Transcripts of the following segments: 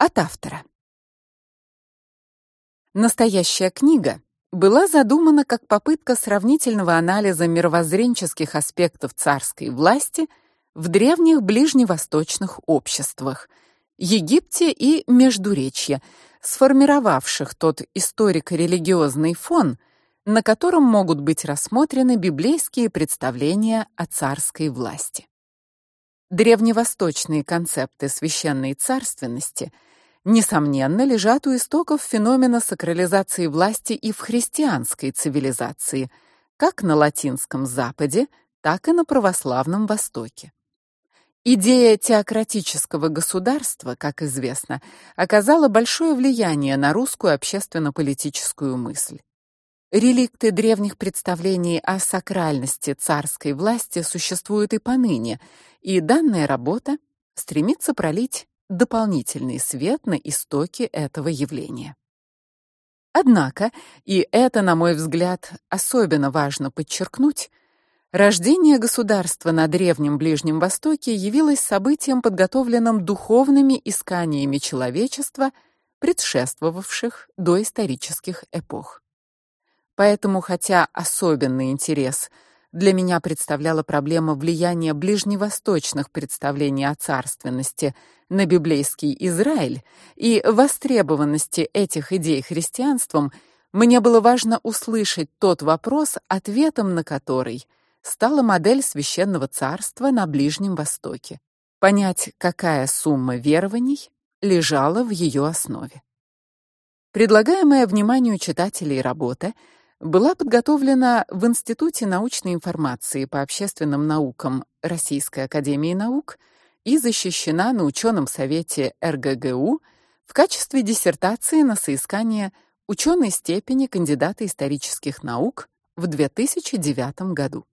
От автора. Настоящая книга была задумана как попытка сравнительного анализа мировоззренческих аспектов царской власти в древних ближневосточных обществах Египте и Междуречье, сформировавших тот историко-религиозный фон, на котором могут быть рассмотрены библейские представления о царской власти. Древневосточные концепты священной царственности несомненно лежат у истоков феномена сакрализации власти и в христианской цивилизации, как на латинском Западе, так и на православном Востоке. Идея теократического государства, как известно, оказала большое влияние на русскую общественно-политическую мысль. Реликты древних представлений о сакральности царской власти существуют и поныне, и данная работа стремится пролить дополнительный свет на истоки этого явления. Однако, и это, на мой взгляд, особенно важно подчеркнуть, рождение государства на древнем Ближнем Востоке явилось событием, подготовленным духовными исканиями человечества, предшествовавших доисторических эпох. Поэтому, хотя особенный интерес для меня представляла проблема влияния ближневосточных представлений о царственности на библейский Израиль и востребованности этих идей христианством, мне было важно услышать тот вопрос, ответом на который стала модель священного царства на Ближнем Востоке. Понять, какая сумма верований лежала в ее основе. Предлагаемая вниманию читателей работа была подготовлена в Институте научной информации по общественным наукам Российской академии наук и защищена на ученом совете РГГУ в качестве диссертации на соискание ученой степени кандидата исторических наук в 2009 году.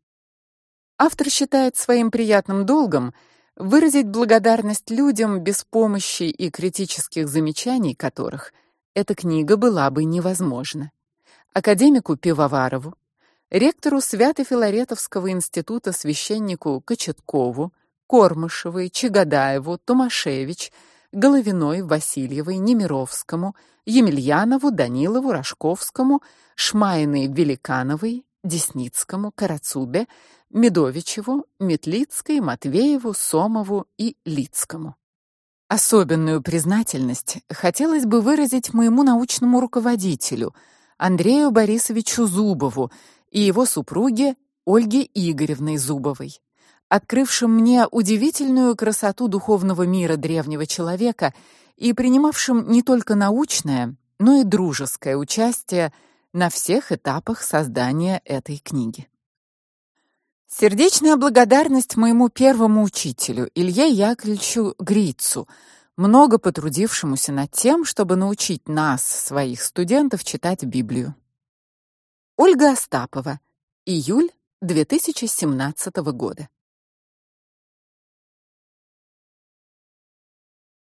Автор считает своим приятным долгом выразить благодарность людям, без помощи и критических замечаний которых эта книга была бы невозможна академику Пивоварову, ректору Свято-Филаретовского института священнику Кочеткову, Кормышевой, Чагадаеву, Томашевич, Головиной, Васильевой, Немировскому, Емельянову, Данилову, Рожковскому, Шмайной, Великановой, Десницкому, Карацубе, Медовичеву, Метлицкой, Матвееву, Сомову и Лицкому. Особенную признательность хотелось бы выразить моему научному руководителю – Андрею Борисовичу Зубову и его супруге Ольге Игоревне Зубовой, открывшим мне удивительную красоту духовного мира древнего человека и принимавшим не только научное, но и дружеское участие на всех этапах создания этой книги. Сердечная благодарность моему первому учителю Илье Яковлевичу Грицу – много потрудившемуся над тем, чтобы научить нас, своих студентов, читать Библию. Ольга Остапова. Июль 2017 года.